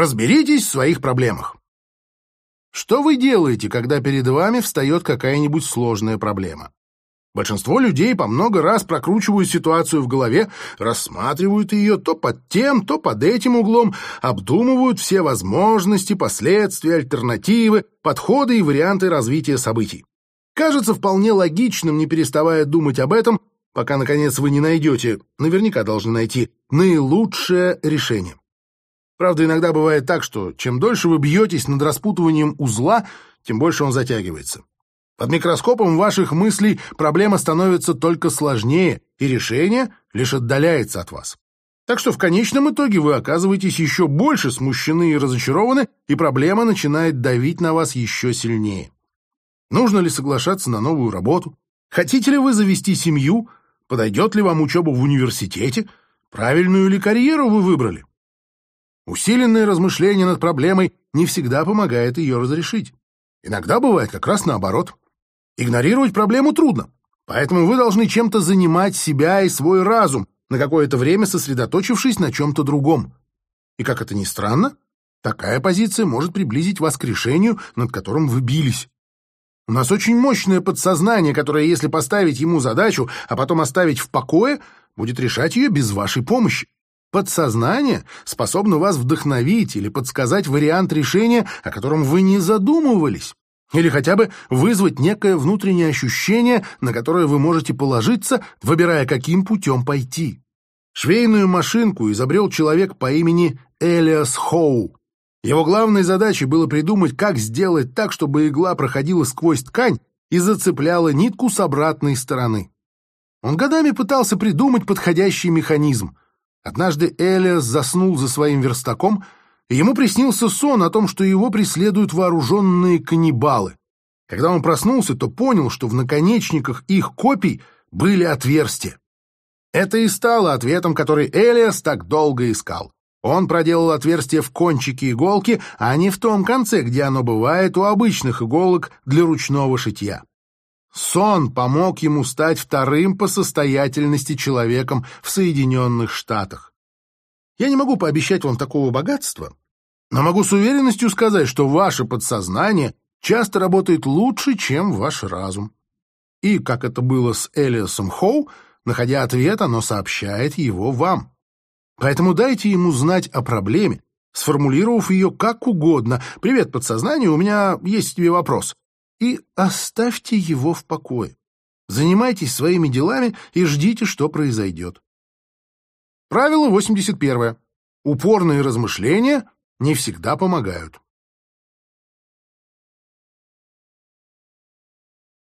Разберитесь в своих проблемах. Что вы делаете, когда перед вами встает какая-нибудь сложная проблема? Большинство людей по много раз прокручивают ситуацию в голове, рассматривают ее то под тем, то под этим углом, обдумывают все возможности, последствия, альтернативы, подходы и варианты развития событий. Кажется вполне логичным, не переставая думать об этом, пока, наконец, вы не найдете, наверняка должны найти, наилучшее решение. Правда, иногда бывает так, что чем дольше вы бьетесь над распутыванием узла, тем больше он затягивается. Под микроскопом ваших мыслей проблема становится только сложнее, и решение лишь отдаляется от вас. Так что в конечном итоге вы оказываетесь еще больше смущены и разочарованы, и проблема начинает давить на вас еще сильнее. Нужно ли соглашаться на новую работу? Хотите ли вы завести семью? Подойдет ли вам учеба в университете? Правильную ли карьеру вы выбрали? Усиленное размышление над проблемой не всегда помогает ее разрешить. Иногда бывает как раз наоборот. Игнорировать проблему трудно, поэтому вы должны чем-то занимать себя и свой разум, на какое-то время сосредоточившись на чем-то другом. И как это ни странно, такая позиция может приблизить вас к решению, над которым вы бились. У нас очень мощное подсознание, которое, если поставить ему задачу, а потом оставить в покое, будет решать ее без вашей помощи. Подсознание способно вас вдохновить или подсказать вариант решения, о котором вы не задумывались. Или хотя бы вызвать некое внутреннее ощущение, на которое вы можете положиться, выбирая, каким путем пойти. Швейную машинку изобрел человек по имени Элиас Хоу. Его главной задачей было придумать, как сделать так, чтобы игла проходила сквозь ткань и зацепляла нитку с обратной стороны. Он годами пытался придумать подходящий механизм. Однажды Элиас заснул за своим верстаком — и ему приснился сон о том, что его преследуют вооруженные каннибалы. Когда он проснулся, то понял, что в наконечниках их копий были отверстия. Это и стало ответом, который Элиас так долго искал. Он проделал отверстие в кончике иголки, а не в том конце, где оно бывает у обычных иголок для ручного шитья. Сон помог ему стать вторым по состоятельности человеком в Соединенных Штатах. Я не могу пообещать вам такого богатства, но могу с уверенностью сказать, что ваше подсознание часто работает лучше, чем ваш разум. И, как это было с Элиасом Хоу, находя ответ, оно сообщает его вам. Поэтому дайте ему знать о проблеме, сформулировав ее как угодно. «Привет, подсознание, у меня есть тебе вопрос». И оставьте его в покое. Занимайтесь своими делами и ждите, что произойдет. Правило 81. Упорные размышления не всегда помогают.